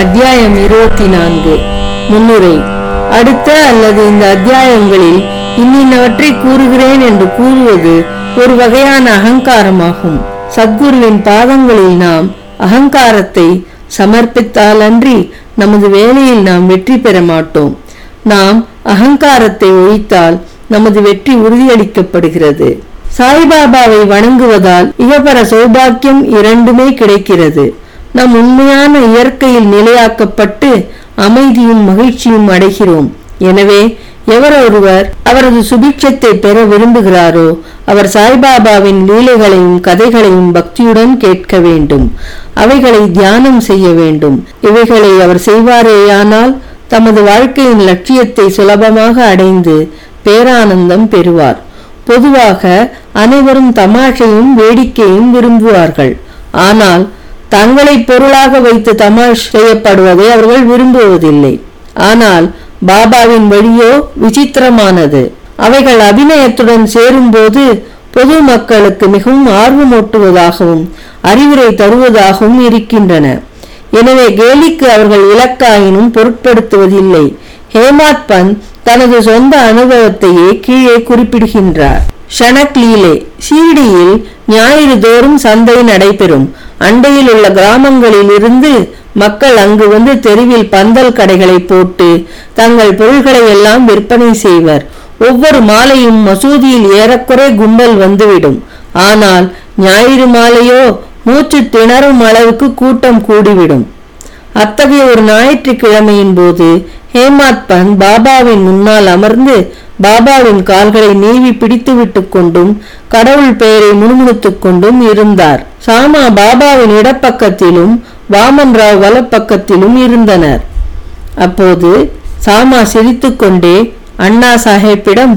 அத்தியாயம் இருபத்தி நான்கு முன்னுரை. அடுத்த அல்லது இந்த அத்தியாயங்களில் இன்னின்னவற்றை கூறுகிறேன் என்று கூறுவது ஒரு வகையான அகங்காரமாகும். சத்குருவின் பாதங்களில் நாம் அகங்காரத்தை சமர்ப்பித்தாலன்றி நமது வேலையில் நாம் வெற்றி பெற மாட்டோம். நாம் அகங்காரத்தை ஒழித்தால் நமது வெற்றி உறுதியளிக்கப்படுகிறது. சாய்பாபாவை வணங்குவதால் இகபர சௌபாக்கியம் இரண்டுமே கிடைக்கிறது. நம் உண்மையான இயற்கையில் நிலையாக்கப்பட்டு அமைதியும் மகிழ்ச்சியும் அடைகிறோம். எனவே எவர் ஒருவர் அவரது சுபிட்சத்தை பெற விரும்புகிறாரோ அவர் சாய்பாபாவின் லீலைகளையும் கதைகளையும் பக்தியுடன் கேட்க வேண்டும். அவைகளை தியானம் செய்ய வேண்டும். இவைகளை அவர் செய்வாரேயானால் தமது வாழ்க்கையின் லட்சியத்தை சுலபமாக அடைந்து பேரானந்தம் பெறுவார். பொதுவாக அனைவரும் தமாஷையும் வேடிக்கையும் விரும்புவார்கள். ஆனால் தங்களை பொருளாக வைத்து தமாஷ் செய்யப்படுவதை அவர்கள் விரும்புவதில்லை. ஆனால் பாபாவின் வழியோ விசித்திரமானது. அவைகள் அபிநயத்துடன் சேரும்போது பொது மக்களுக்கு மிகவும் ஆர்வமூட்டுவதாகவும் அறிவுரை தருவதாகவும் இருக்கின்றன. எனவே கேலிக்கு அவர்கள் இலக்காயினும் பொருட்படுத்துவதில்லை. ஹேமாத் பந்த் தனது சொந்த அனுபவத்தையே கீழே குறிப்பிடுகின்றார். ஷனக் லீலே சீடியில் ஞாயிறு தோறும் சந்தை நடைபெறும். அண்டையில் உள்ள கிராமங்களில் இருந்து மக்கள் அங்கு வந்து தெருவில் பந்தல் கடைகளை போட்டு தங்கள் பொருள்களை எல்லாம் விற்பனை செய்வர். ஒவ்வொரு மாலையும் மசூதியில் ஏறக்குறை கும்பல் வந்துவிடும். ஆனால் ஞாயிறு மாலையோ மூச்சு திணறும் அளவுக்கு கூட்டம் கூடிவிடும். அத்தகைய ஒரு ஞாயிற்றுக்கிழமையின் போது ஹேமாத் பந்த் பாபாவின் முன்னால் அமர்ந்து பாபாவின் கால்களை நீவி பிடித்து விட்டு கொண்டும் கடவுள் பெயரை முணுமுணுத்துக் கொண்டும் இருந்தார். சாமா பாபாவின் இடப்பக்கத்திலும் வாமன் ராவ் வலப்பக்கத்திலும் இருந்தனர். அப்போது சாமா சிரித்துக்கொண்டே அண்ணா சாஹேப்பிடம்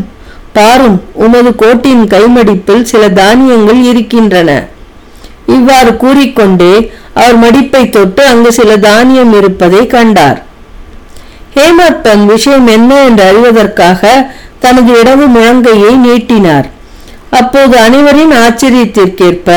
பாரும் உமது கோட்டின் கைமடிப்பில் சில தானியங்கள் இருக்கின்றன இவ்வாறு கூறிக்கொண்டே அவர் மடிப்பை தொட்டு அங்கு சில தானியம் இருப்பதை கண்டார். ஹேமத் தன் விஷயம் என்ன என்று அறிவதற்காக தனது இடவு முழங்கையை நீட்டினார். அப்போது அனைவரின் ஆச்சரியத்திற்கேற்ப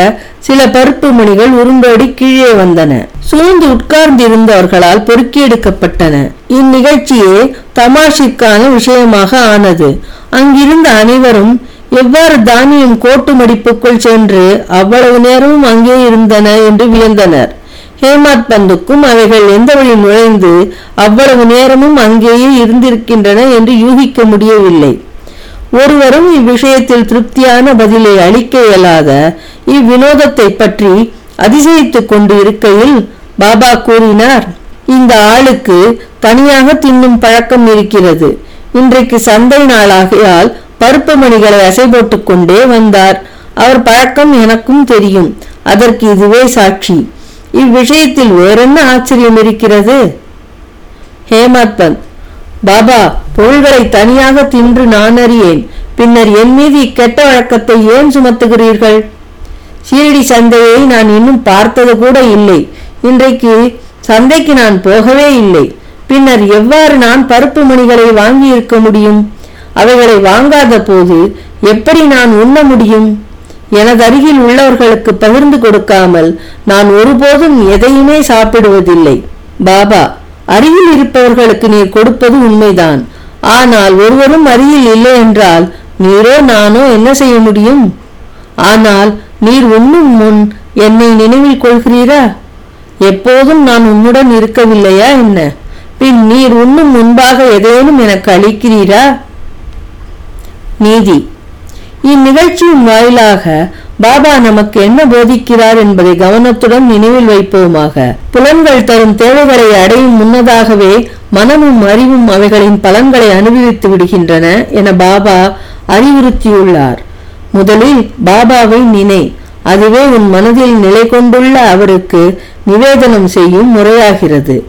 சில பருப்பு மணிகள் உருண்டோடி கீழே வந்தன. சூழ்ந்து உட்கார்ந்திருந்தவர்களால் பொறுக்கி எடுக்கப்பட்டன. இந்நிகழ்ச்சியே தமாஷிற்கான விஷயமாக ஆனது. அங்கிருந்த அனைவரும் எவ்வாறு தானியம் கோட்டு மடிப்புக்குள் சென்று அவ்வளவு நேரமும் அங்கே இருந்தன என்று வியந்தனர். ஹேமாத் பந்துக்கும் அவைகள் எந்த வழி நுழைந்து அவ்வளவு நேரமும் அங்கேயே இருந்திருக்கின்றன என்று யூகிக்க முடியவில்லை. ஒருவரும் இவ்விஷயத்தில் திருப்தியான பதிலை அளிக்க இயலாத இவ்வினோதத்தை பற்றி அதிசயித்துக் கொண்டு இருக்கையில் பாபா கூறினார் இந்த ஆளுக்கு தனியாக தின்னும் பழக்கம் இருக்கிறது. இன்றைக்கு சந்தை நாளாகையால் பருப்பு மணிகளை அசைபோட்டுக் கொண்டே வந்தார். அவர் பழக்கம் எனக்கும் தெரியும். அதற்கு இதுவே சாட்சி. இவ்விஷயத்தில் வேறென்ன ஆச்சரியம் இருக்கிறது? ஹேமத் பந்த் பாபா பொருள்களை தனியாக தின்று நான் அறியேன். பின்னர் என் மீது இக்கெட்ட வழக்கத்தை ஏன் சுமத்துகிறீர்கள்? ஷீரடி சந்தையை நான் இன்னும் பார்த்தது கூட இல்லை. இன்றைக்கு சந்தைக்கு நான் போகவே இல்லை. பின்னர் எவ்வாறு நான் பருப்பு மணிகளை வாங்கி இருக்க முடியும்? அவைகளை வாங்காத போது எப்படி நான் உண்ண முடியும்? எனது அருகில் உள்ளவர்களுக்கு பகிர்ந்து கொடுக்காமல் நான் ஒருபோதும் எதையுமே சாப்பிடுவதில்லை. பாபா அருகில் இருப்பவர்களுக்கு நீர் கொடுப்பது உண்மைதான். ஆனால் ஒருவரும் அருகில் இல்லை என்றால் நீரோ நானோ என்ன செய்ய முடியும்? ஆனால் நீர் உண்ணும் முன் என்னை நினைவில் கொள்கிறீரா? எப்போதும் நான் உன்னுடன் இருக்கவில்லையா என்ன? பின் நீர் உண்ணும் முன்பாக ஏதேனும் எனக்கு அளிக்கிறீரா? நீதி இந்நிகழ்ச்சியின் வாயிலாக பாபா நமக்கு என்ன போதிக்கிறார் என்பதை கவனத்துடன் நினைவில் வைப்போமாக. புலன்கள் தரும் தேவைகளை அடையும் முன்னதாகவே மனமும் அறிவும் அவைகளின் பலன்களை அனுபவித்து விடுகின்றன என பாபா அறிவுறுத்தியுள்ளார். முதலில் பாபாவை நினை. அதுவே உன் மனதில் நிலை கொண்டுள்ள அவருக்கு நிவேதனம் செய்யும் முறையாகிறது.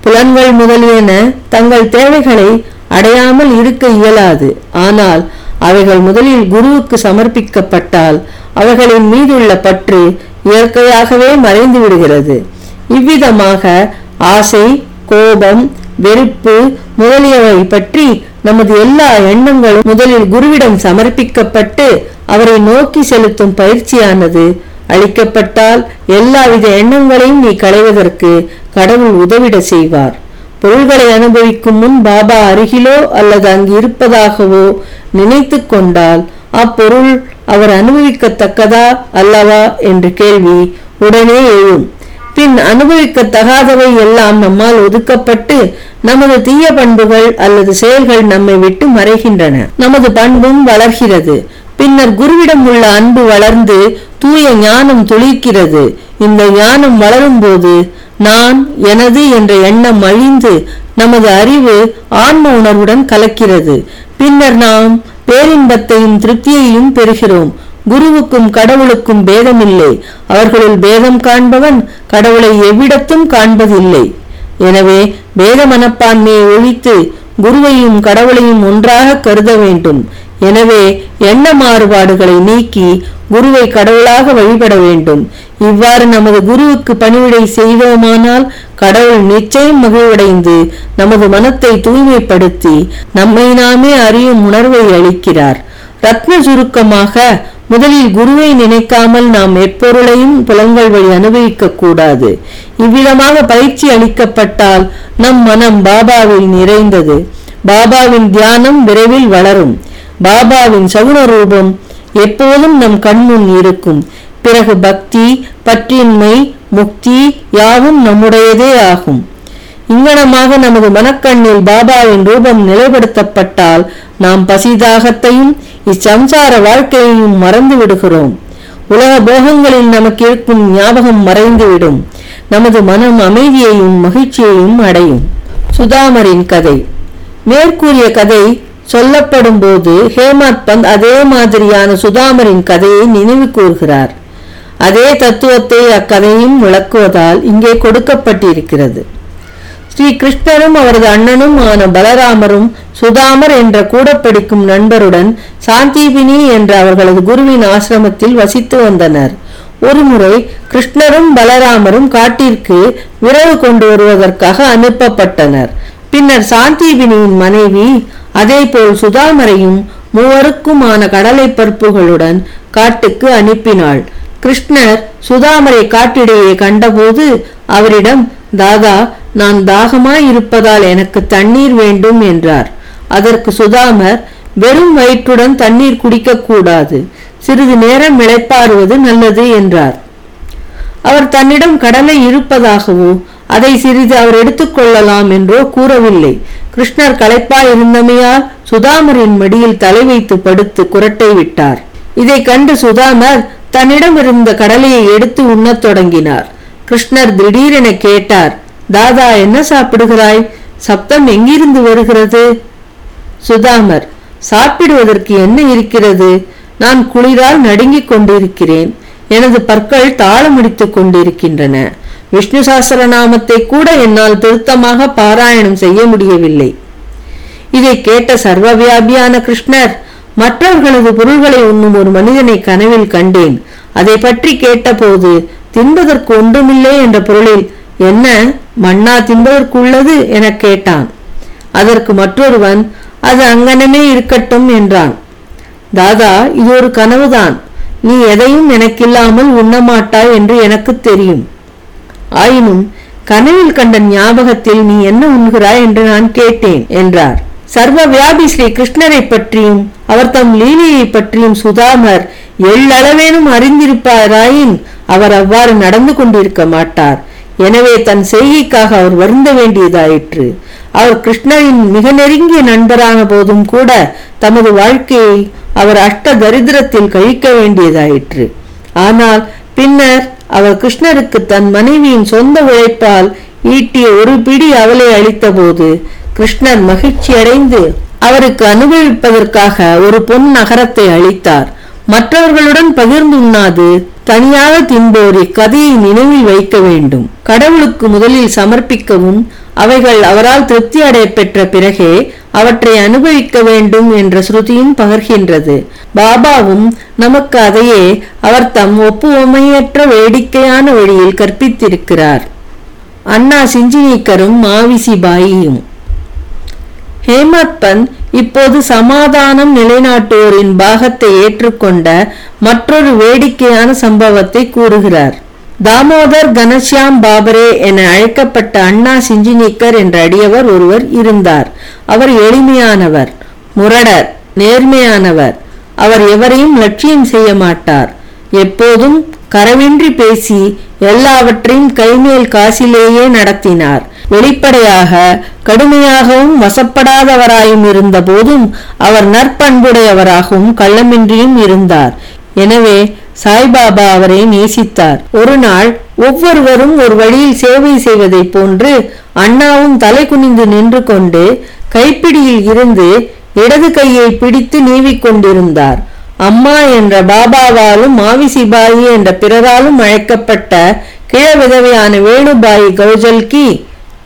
புலன்கள் முதலியன தங்கள் தேவைகளை அடையாமல் இருக்க இயலாது. ஆனால் அவைகள் முதலில் குருவுக்கு சமர்ப்பிக்கப்பட்டால் அவைகளின் மீதுள்ள பற்று இயற்கையாகவே மறைந்து விடுகிறது. இவ்விதமாக ஆசை கோபம் வெறுப்பு முதலியவை பற்றி நமது எல்லா எண்ணங்களும் முதலில் குருவிடம் சமர்ப்பிக்கப்பட்டு அவரை நோக்கி செலுத்தும் பயிற்சியானது அளிக்கப்பட்டால் எல்லாவித எண்ணங்களையும் நீ களைவதற்கு கடவுள் உதவிட செய்வார். பொருள்களை அனுபவிக்கும் முன் பாபா அருகிலோ அல்லது அங்கு இருப்பதாகவோ நினைத்து கொண்டால் அப்பொருள் அவர் அனுபவிக்கத்தக்கதா அல்லவா என்ற கேள்வி உடனே எழும். பின் அனுபவிக்கத்தகாதவை எல்லாம் நம்மால் ஒதுக்கப்பட்டு நமது தீய பண்புகள் அல்லது செயல்கள் நம்மை விட்டு மறைகின்றன. நமது பண்பும் வளர்கிறது. பின்னர் குருவிடம் உள்ள அன்பு வளர்ந்து தூய ஞானம் துளிக்கிறது இந்த ஞானம் வளரும்போது நான் எனது என்ற எண்ணம் அழிந்து நமது அறிவு ஆன்ம உணர்வுடன் கலக்கிறது. பின்னர் நாம் பேரின்பத்தையும் திருப்தியையும் பெறுகிறோம். குருவுக்கும் கடவுளுக்கும் பேதமில்லை. அவர்களுள் பேதம் காண்பவன் கடவுளை எவ்விடத்தும் காண்பதில்லை. எனவே பேத மனப்பான்மையை ஒழித்து குருவையும் கடவுளையும் ஒன்றாக கருத வேண்டும். எனவே எண்ண மாறுபாடுகளை நீக்கி குருவை கடவுளாக வழிபட வேண்டும். இவ்வாறு நமது குருவுக்கு பணிவிடை செய்தோமானால் கடவுள் நிச்சயம் மகிழ்வடைந்து நமது மனத்தை தூய்மைப்படுத்தி நம்மை நாமே அறியும் உணர்வை அளிக்கிறார். ரத்ன சுருக்கமாக முதலில் குருவை நினைக்காமல் நாம் எப்பொருளையும் புலங்கள் வழி அனுபவிக்க கூடாது. இவ்விதமாக பயிற்சி அளிக்கப்பட்டால் நம் மனம் பாபாவில் நிறைந்தது. பாபாவின் தியானம் விரைவில் வளரும். பாபாவின் சகுன ரூபம் எப்போதும் நம் கண்முன் இருக்கும். பிறகு பக்தி பற்றின்மை முக்தி யாவும் நம்முடையதே ஆகும். இங்கனமாக நமது மனக்கண்ணில் பாபாவின் ரூபம் நிலைப்படுத்தப்பட்டால் நாம் பசிதாகத்தையும் இச்சம்சார வாழ்க்கையையும் மறந்து விடுகிறோம். உலக போகங்களில் நமக்கு இருக்கும் ஞாபகம் மறைந்துவிடும். நமது மனம் அமைதியையும் மகிழ்ச்சியையும் அடையும். சுதாமரின் கதை. மேற்கூறிய கதை சொல்லப்படும் போது ஹேமத் பந்த் அதே மாதிரியான சுதாமரின் கதையை நினைவு கூறுகிறார் அதே தத்துவத்தை அக்கதையும் விளக்குவதால் இங்கே கொடுக்கப்பட்டிருக்கிறது. ஸ்ரீ கிருஷ்ணரும் அவரது அண்ணனும் ஆன பலராமரும் சுதாமர் என்ற கூட படிக்கும் நண்பருடன் சாந்திபினி என்ற அவர்களது குருவின் ஆசிரமத்தில் வசித்து வந்தனர். ஒருமுறை கிருஷ்ணரும் பலராமரும் காட்டிற்கு விரவு கொண்டு வருவதற்காக அனுப்பப்பட்டனர். பின்னர் சாந்திபினியின் மனைவி அதேபோல் சுதாமரையும் மூவருக்குமான கடலை பருப்புகளுடன் காட்டுக்கு அனுப்பினாள். கிருஷ்ணர் சுதாமரை காட்டிடையே கண்டபோது அவரிடம் தாதா நான் தாகமாய் இருப்பதால் எனக்கு தண்ணீர் வேண்டும் என்றார். அதற்கு சுதாமர் வெறும் வயிற்றுடன் தண்ணீர் குடிக்கக்கூடாது சிறிது நேரம் இளைப்பாறுவது நல்லது என்றார். அவர் தன்னிடம் கடலை இருப்பதாகவோ அதை சிறிது அவர் எடுத்துக்கொள்ளலாம் என்றோ கூறவில்லை. கிருஷ்ணர் களைப்பாய் இருந்தமையால் சுதாமரின் மடியில் தலை வைத்து படுத்து குரட்டை விட்டார். இதை கண்டு சுதாமர் தன்னிடம் இருந்த கடலையை எடுத்து உண்ணத் தொடங்கினார். கிருஷ்ணர் திடீரென கேட்டார் தாதா என்ன சாப்பிடுகிறாய்? சப்தம் எங்கிருந்து வருகிறது? சுதாமர் சாப்பிடுவதற்கு என்ன இருக்கிறது? நான் குளிரால் நடுங்கிக் கொண்டிருக்கிறேன். எனது பற்கள் தாளமுடித்துக் கொண்டிருக்கின்றன. விஷ்ணு சாஸ்திரநாமத்தை கூட என்னால் திருத்தமாக பாராயணம் செய்ய முடியவில்லை. இதை கேட்ட சர்வவியாபியான கிருஷ்ணர் மற்றவர்களது பொருள்களை உண்ணும் ஒரு மனிதனை கனவில் கண்டேன். அதை பற்றி கேட்டபோது தின்பதற்கு ஒன்றுமில்லை என்ற பொருளில் என்ன மண்ணா தின்பதற்குள்ளது? எனக் கேட்டான். அதற்கு மற்றொருவன் அது அங்கனமே இருக்கட்டும் என்றான். தாதா இது ஒரு கனவுதான். நீ எதையும் எனக்கில்லாமல் உண்ணமாட்டாய் என்று எனக்கு தெரியும். ஆயினும் கனவில் கண்ட ஞாபகத்தில் நீ என்ன உண்கிறாய் என்று நான் கேட்டேன் என்றார். சர்வ வியாபி ஸ்ரீ கிருஷ்ணரை பற்றியும் அவர் தம் லீலையை பற்றியும் சுதாமர் எள்ளளவேனும் அறிந்திருப்பாராயின் அவர் அவ்வாறு நடந்து கொண்டிருக்க மாட்டார். எனவே தன் செய்கைக்காக அவர் வருந்த வேண்டியதாயிற்று. அவர் கிருஷ்ணரின் மிக நெருங்கிய நண்பரான போதும் கூட தமது வாழ்க்கையை அவர் அஷ்ட தரித்திரத்தில் கழிக்க வேண்டியதாயிற்று. ஆனால் பின்னர் அவர் கிருஷ்ணருக்கு தன் மனைவியின் சொந்த உழைப்பால் ஈட்டிய ஒரு பிடி அவலை அளித்தபோது கிருஷ்ணர் மகிழ்ச்சி அடைந்து அவருக்கு அனுபவிப்பதற்காக ஒரு பொன் நகரத்தை அளித்தார். மற்றவர்களுடன் பகிர்ந்து உண்ணாது தனியாக தின்போர் இக்கதையை நினைவில் வைக்க வேண்டும். கடவுளுக்கு முதலில் சமர்ப்பிக்கவும் அவைகள் அவரால் திருப்தி அடைய பெற்ற பிறகே அவற்றை அனுபவிக்க வேண்டும் என்ற ஸ்ருதியும் பகர்கின்றது. பாபாவும் நமக்கு அதையே அவர் தம் ஒப்புவமையற்ற வேடிக்கையான வழியில் கற்பித்திருக்கிறார். அண்ணா சிஞ்சினீக்கரும் மாவிசி பாயியும். ஹேமத்பன் இப்போது சமாதானம் நிலைநாட்டுவோரின் பாகத்தை ஏற்றுக்கொண்ட மற்றொரு வேடிக்கையான சம்பவத்தை கூறுகிறார். தாமோதர் கனஷ்யாம் பாபரே என அழைக்கப்பட்ட அண்ணா சிஞ்சினிக்கர் என்ற அடியவர் ஒருவர் இருந்தார். அவர் எளிமையானவர் முரடர் நேர்மையானவர். அவர் எவரையும் லட்சியம் செய்ய மாட்டார். எப்போதும் கரவின்றி பேசி எல்லாவற்றையும் கைமேல் காசிலேயே நடத்தினார். வெளிப்படையாக கடுமையாகவும் வசப்படாதவராயும் இருந்த போதும் அவர் நற்பண்புடையவராகவும் கள்ளமின்றியும் இருந்தார். எனவே சாய்பாபா அவரை நேசித்தார். ஒரு நாள் ஒவ்வொருவரும் ஒரு வழியில் சேவை செய்வதைப் போன்று அண்ணாவும் தலை குனிந்து நின்று கொண்டு கைப்பிடியில் இருந்து இடது கையை பிடித்து நீவிக் கொண்டிருந்தார். அம்மா என்ற பாபாவாலும் மாவிசிபாயி என்ற பிறராலும் அழைக்கப்பட்ட கிழ வேணுபாய் கௌஜல்கி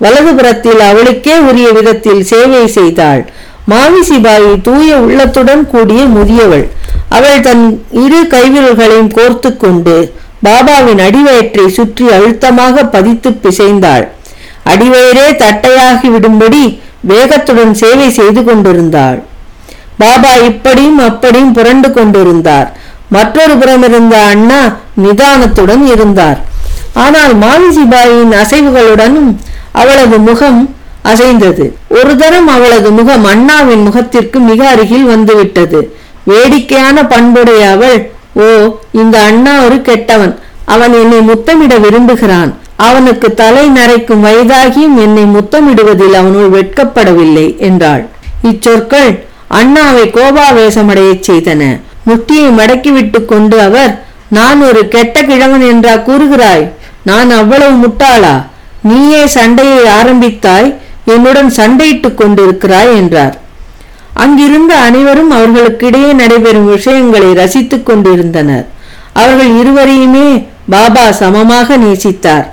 வலதுபுறத்தில் அவளுக்கே உரிய விதத்தில் சேவை செய்தாள். மாவிசிபாயி தூய உள்ளத்துடன் கூடிய முதியவள். அவள் தன் இரு கைவிரல்களையும் கோர்த்து கொண்டு பாபாவின் அடிவயிற்றை சுற்றி அழுத்தமாக பதித்து பிசைந்தாள். அடிவயிறே தட்டையாகி விடும்படி வேகத்துடன் சேவை செய்து கொண்டிருந்தாள். பாபா இப்படியும் அப்படியும் புரண்டு கொண்டிருந்தார். மற்றொரு புறம் இருந்த அண்ணா நிதானத்துடன் இருந்தார். ஆனால் மாவிசிபாயின் அசைவுகளுடனும் அவளது முகம் அசைந்தது. ஒரு தரம் அவளது முகம் அண்ணாவின் முகத்திற்கு மிக அருகில் வந்துவிட்டது. வேடிக்கையான பண்புடைய அவள் ஓ இந்த அண்ணா ஒரு கெட்டவன். அவன் என்னை முத்தமிட விரும்புகிறான். அவனுக்கு தலை நரைக்கும் வயதாகியும் என்னை முத்தமிடுவதில் அவனுள் வெட்கப்படவில்லை என்றாள். இச்சொற்கள் அண்ணாவை கோபாவேசமடையச் செய்தன. முட்டியை மடக்கிவிட்டு கொண்டு அவர் நான் ஒரு கெட்ட கிழவன் என்றா கூறுகிறாய்? நான் அவ்வளவு முட்டாளா? நீயே சண்டையை ஆரம்பித்தாய். என்னுடன் சண்டையிட்டுக் கொண்டிருக்கிறாய் என்றார். அங்கிருந்த அனைவரும் அவர்களுக்கிடையே நடைபெறும் விஷயங்களை ரசித்துக் கொண்டிருந்தனர். அவர்கள் இருவரையுமே பாபா சமமாக நேசித்தார்.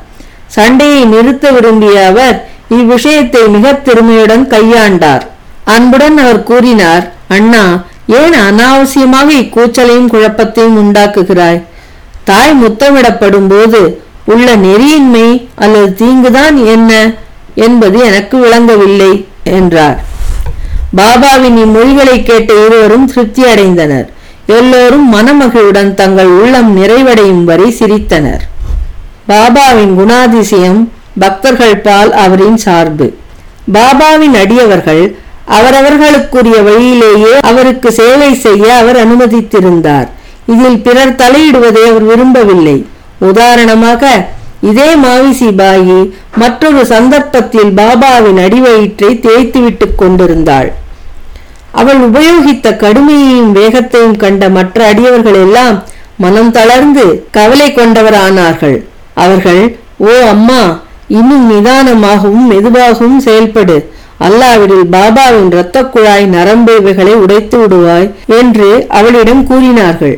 சண்டையை நிறுத்த விரும்பிய அவர் இவ்விஷயத்தை மிக திறமையுடன் கையாண்டார். அன்புடன் அவர் கூறினார் அண்ணா ஏன் அனாவசியமாக இக்கூச்சலையும் குழப்பத்தையும் உண்டாக்குகிறாய்? தாய் முத்தமிடப்படும் போது உள்ள நெறியின்மை அல்லது தீங்குதான் என்ன என்பது எனக்கு விளங்கவில்லை என்றார். பாபாவின் இம்மொழிகளை கேட்ட இருவரும் திருப்தி அடைந்தனர். எல்லோரும் மனமகிழ்வுடன் தங்கள் உள்ளம் நிறைவடையும் வரை சிரித்தனர். பாபாவின் குணாதிசயம் பக்தர்கள் பால் அவரின் சார்பு. பாபாவின் அடியவர்கள் அவரவர்களுக்குரிய வழியிலேயே அவருக்கு சேவை செய்ய அவர் அனுமதித்திருந்தார். இதில் பிறர் தலையிடுவதை அவர் விரும்பவில்லை. உதாரணமாக இதே மாவிசி பாயி மற்றொரு சந்தர்ப்பத்தில் பாபாவின் அடிவயிற்றை தேய்த்துவிட்டுக் கொண்டிருந்தாள். அவள் உபயோகித்த கடுமையையும் வேகத்தையும் கண்ட மற்ற அடியவர்கள் எல்லாம் மனம் தளர்ந்து கவலை கொண்டவரானார்கள். அவர்கள் ஓ அம்மா இன்னும் நிதானமாகவும் மெதுவாகவும் செயல்படு. அல்லாவிடில் பாபாவின் இரத்த குழாய் நரம்பு இவைகளை உடைத்து விடுவாய் என்று அவளிடம் கூறினார்கள்.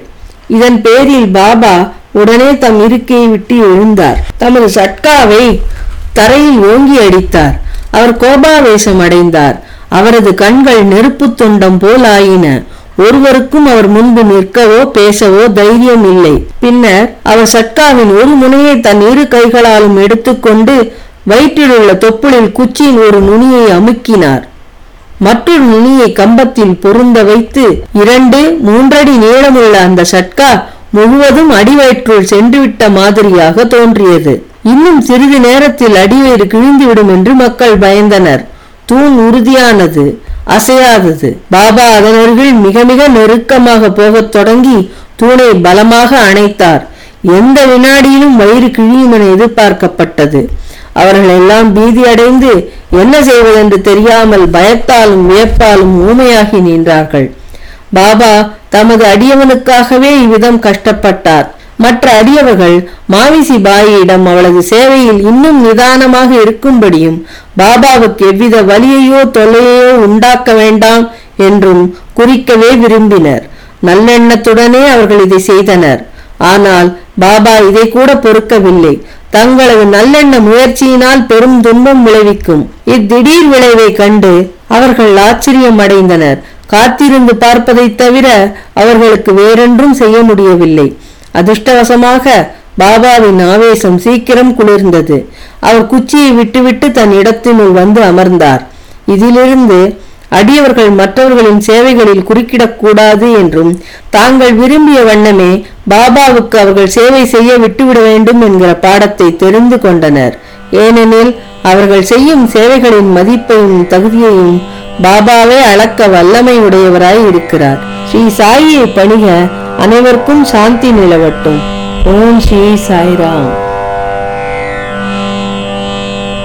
இதன் பேரில் பாபா உடனே தம் இருக்கையை விட்டு எழுந்தார். தமது சட்காவை தரையில் ஓங்கி அடித்தார். அவர் கோபாவேசம் அடைந்தார். அவரது கண்கள் நெருப்புத் துண்டம் போல் ஆயின ஒருவருக்கும் அவர் முன்பு நிற்கவோ பேசவோ தைரியம் இல்லை. பின்னர் அவர் சட்காவின் ஒரு முனையை தன் இரு கைகளாலும் எடுத்துக்கொண்டு வயிற்றிலுள்ள தொப்புளில் குச்சியின் ஒரு நுனியை அமுக்கினார். மற்றொரு நுனியை கம்பத்தில் பொருந்த வைத்து இரண்டு மூன்றடி நீளமுள்ள அந்த சட்கா முழுவதும் அடிவயிற்றுள் சென்றுவிட்ட மாதிரியாக தோன்றியது. இன்னும் சிறிது நேரத்தில் அடிவயிறு கிழிந்துவிடும் என்று மக்கள் பயந்தனர். தூண் உறுதியானது அசையாதது. பாபா அதனருகில் மிக மிக நெருக்கமாக போகத் தொடங்கி தூணை பலமாக அணைத்தார். எந்த வினாடியிலும் வயிறு கிழியும் என எதிர்பார்க்கப்பட்டது. அவர்கள் எல்லாம் பீதி அடைந்து என்ன செய்வதென்று தெரியாமல் பயத்தாலும் வியப்பாலும் ஊமையாகி நின்றார்கள். பாபா தமது அடியவனுக்காகவே இவ்விதம் கஷ்டப்பட்டார். மற்ற அடியவர்கள் மாவிசி பாயிடம் அவளது சேவையில் இன்னும் நிதானமாக இருக்கும்படியும் பாபாவுக்கு எவ்வித வலியையோ தொல்லையோ உண்டாக்க வேண்டாம் என்றும் குறிக்கவே விரும்பினர். நல்லெண்ணத்துடனே அவர்கள் இதை செய்தனர். ஆனால் பாபா இதை கூட பொறுக்கவில்லை. தங்களது நல்லெண்ண முயற்சியினால் பெரும் துன்பம் விளைவிக்கும். இத்திடீர் விளைவை கண்டு அவர்கள் ஆச்சரியம் அடைந்தனர் காத்திருந்து பார்ப்பதைத் தவிர அவர்களுக்கு வேறொன்றும் செய்ய முடியவில்லை. அதிர்ஷ்டவசமாக பாபாவின் ஆவேசம் சீக்கிரம் குளிர்ந்தது. அவர் குச்சியை விட்டுவிட்டு தன் இடத்தினுள் வந்து அமர்ந்தார். இதிலிருந்து அடியவர்கள் மற்றவர்களின் சேவைகளில் குறுக்கிடக்கூடாது என்றும் தாங்கள் விரும்பிய வண்ணமே பாபாவுக்கு அவர்கள் சேவை செய்ய விட்டுவிட வேண்டும் என்கிற பாடத்தை தெரிந்து கொண்டனர். ஏனெனில் அவர்கள் செய்யும் சேவைகளின் மதிப்பையும் தகுதியையும் பாபாவே அளக்க வல்லமை உடையவராய் இருக்கிறார். ஸ்ரீ சாயியை பணிக அனைவருக்கும் சாந்தி நிலவட்டும். ஓம் ஸ்ரீ சாய்ராம்.